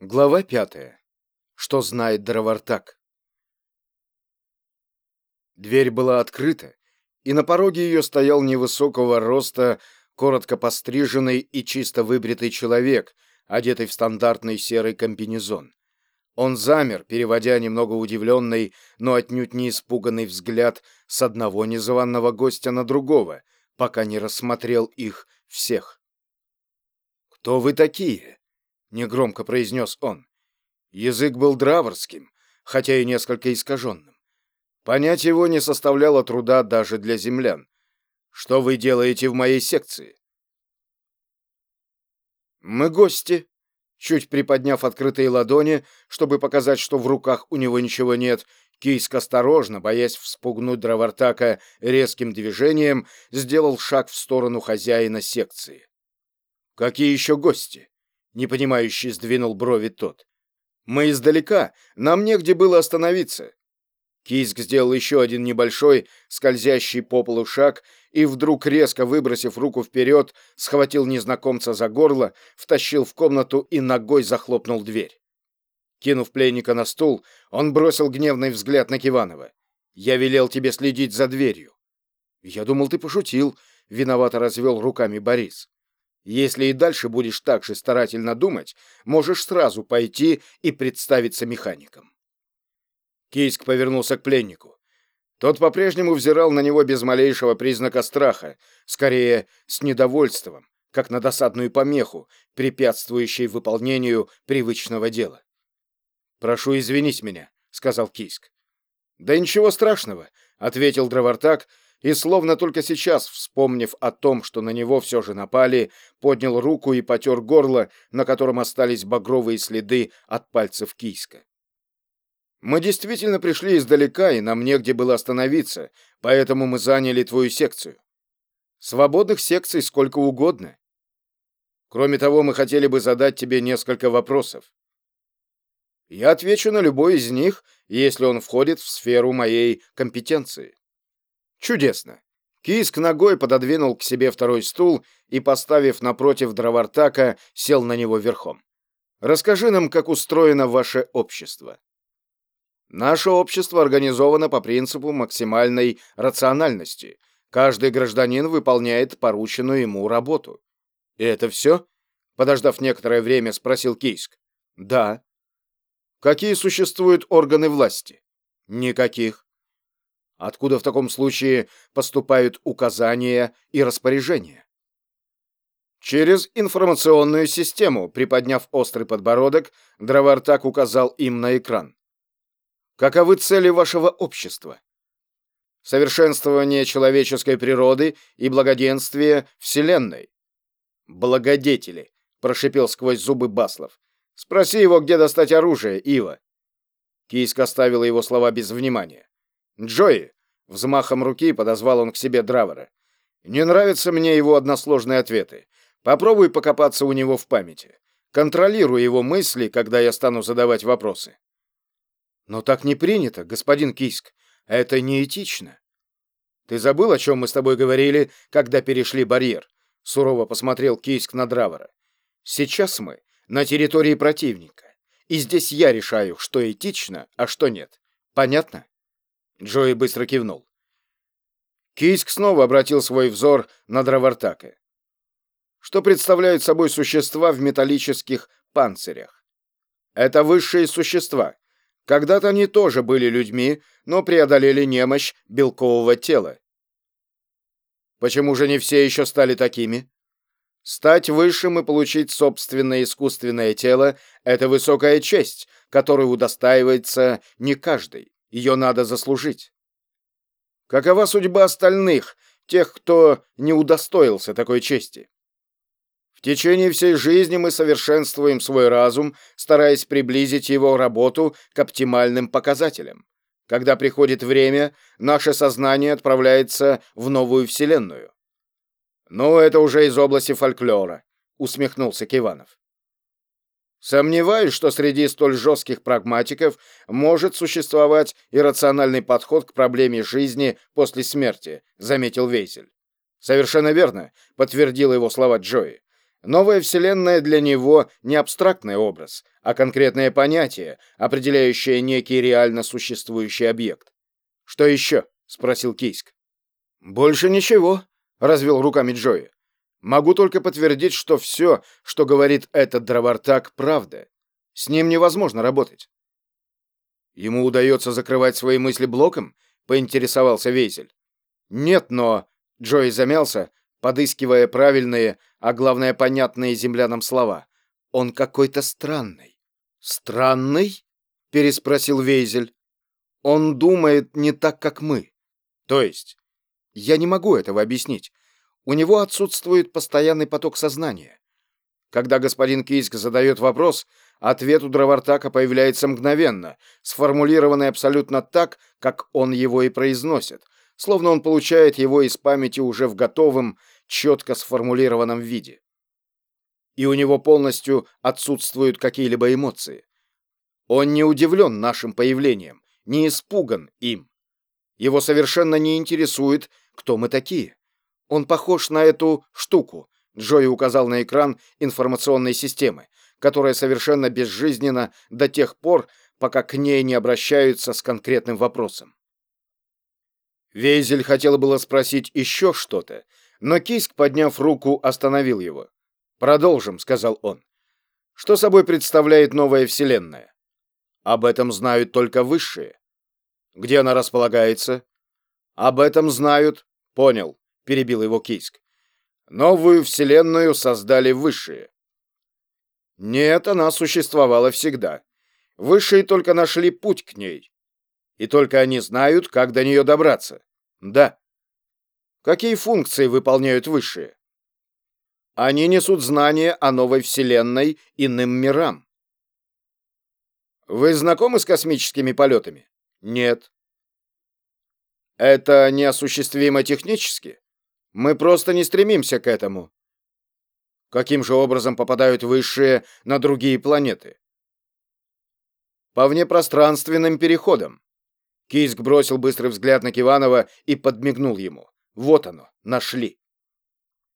Глава пятая. Что знает Дровартак? Дверь была открыта, и на пороге ее стоял невысокого роста, коротко постриженный и чисто выбритый человек, одетый в стандартный серый комбинезон. Он замер, переводя немного удивленный, но отнюдь не испуганный взгляд с одного незваного гостя на другого, пока не рассмотрел их всех. «Кто вы такие?» — негромко произнес он. Язык был драворским, хотя и несколько искаженным. Понять его не составляло труда даже для землян. «Что вы делаете в моей секции?» «Мы гости», чуть приподняв открытые ладони, чтобы показать, что в руках у него ничего нет, Кийск осторожно, боясь вспугнуть Дравартака резким движением, сделал шаг в сторону хозяина секции. «Какие еще гости?» Непонимающе сдвинул брови тот. Мы издалека, нам негде было остановиться. Киск сделал еще один небольшой, скользящий по полу шаг и вдруг, резко выбросив руку вперед, схватил незнакомца за горло, втащил в комнату и ногой захлопнул дверь. Кинув пленника на стул, он бросил гневный взгляд на Киванова. «Я велел тебе следить за дверью». «Я думал, ты пошутил», — виновато развел руками Борис. Если и дальше будешь так же старательно думать, можешь сразу пойти и представиться механиком. Кийск повернулся к пленнику. Тот по-прежнему взирал на него без малейшего признака страха, скорее с недовольством, как на досадную помеху, препятствующей выполнению привычного дела. «Прошу извинить меня», — сказал Кийск. «Да ничего страшного», — ответил Дровартак, — и, словно только сейчас, вспомнив о том, что на него все же напали, поднял руку и потер горло, на котором остались багровые следы от пальцев кийска. «Мы действительно пришли издалека, и нам негде было остановиться, поэтому мы заняли твою секцию. Свободных секций сколько угодно. Кроме того, мы хотели бы задать тебе несколько вопросов. Я отвечу на любой из них, если он входит в сферу моей компетенции. Чудесно. Киск ногой пододвинул к себе второй стул и, поставив напротив дровартака, сел на него верхом. Расскажи нам, как устроено ваше общество. Наше общество организовано по принципу максимальной рациональности. Каждый гражданин выполняет порученную ему работу. И это все? Подождав некоторое время, спросил Кийск. Да. Какие существуют органы власти? Никаких. Откуда в таком случае поступают указания и распоряжения? Через информационную систему, приподняв острый подбородок, Дровартак указал им на экран. Каковы цели вашего общества? Совершенствование человеческой природы и благоденствие Вселенной. Благодетели, прошипел сквозь зубы Баслов. Спроси его, где достать оружие, Ива. Кийск оставила его слова без внимания. Джои, взмахом руки подозвал он к себе Дравера. Не нравятся мне его односложные ответы. Попробуй покопаться у него в памяти. Контролируй его мысли, когда я стану задавать вопросы. Но так не принято, господин Киск. Это неэтично. Ты забыл, о чем мы с тобой говорили, когда перешли барьер? Сурово посмотрел Киск на Дравера. Сейчас мы на территории противника, и здесь я решаю, что этично, а что нет. Понятно? Джои быстро кивнул. Кийск снова обратил свой взор на Дравартака. Что представляют собой существа в металлических панцирях? Это высшие существа. Когда-то они тоже были людьми, но преодолели немощь белкового тела. Почему же не все еще стали такими? Стать высшим и получить собственное искусственное тело – это высокая честь, которой удостаивается не каждый. Ее надо заслужить. Какова судьба остальных, тех, кто не удостоился такой чести? В течение всей жизни мы совершенствуем свой разум, стараясь приблизить его работу к оптимальным показателям. Когда приходит время, наше сознание отправляется в новую вселенную. «Ну, это уже из области фольклора», — усмехнулся Киванов. Сомневаюсь, что среди столь жестких прагматиков может существовать иррациональный подход к проблеме жизни после смерти, заметил Вейзель. Совершенно верно, подтвердил его слова Джои. Новая Вселенная для него не абстрактный образ, а конкретное понятие, определяющее некий реально существующий объект. «Что еще?» — спросил Кейск. «Больше ничего», — развел руками Джои. «Могу только подтвердить, что все, что говорит этот дровартак, правда. С ним невозможно работать». «Ему удается закрывать свои мысли блоком?» — поинтересовался Вейзель. «Нет, но...» — Джои замялся, подыскивая правильные, а главное понятные землянам слова. «Он какой-то странный». «Странный?» — переспросил Вейзель. «Он думает не так, как мы. То есть, я не могу этого объяснить. У него отсутствует постоянный поток сознания. Когда господин Кийск задает вопрос, ответ у Дровартака появляется мгновенно, сформулированный абсолютно так, как он его и произносит, словно он получает его из памяти уже в готовом, четко сформулированном виде. И у него полностью отсутствуют какие-либо эмоции. Он не удивлен нашим появлением, не испуган им. Его совершенно не интересует, кто мы такие. Он похож на эту штуку, Джои указал на экран информационной системы, которая совершенно безжизненна до тех пор, пока к ней не обращаются с конкретным вопросом. Вейзель хотел было спросить еще что-то, но Киск, подняв руку, остановил его. «Продолжим», — сказал он. «Что собой представляет новая Вселенная?» «Об этом знают только высшие». «Где она располагается?» «Об этом знают». «Понял», — перебил его Киск. «Новую Вселенную создали высшие». «Нет, она существовала всегда. Высшие только нашли путь к ней. И только они знают, как до нее добраться. Да. Какие функции выполняют высшие? Они несут знания о новой вселенной иным мирам. Вы знакомы с космическими полетами? Нет. Это неосуществимо технически? Мы просто не стремимся к этому. Каким же образом попадают высшие на другие планеты? По внепространственным переходам. Кийск бросил быстрый взгляд на Киванова и подмигнул ему. Вот оно, нашли.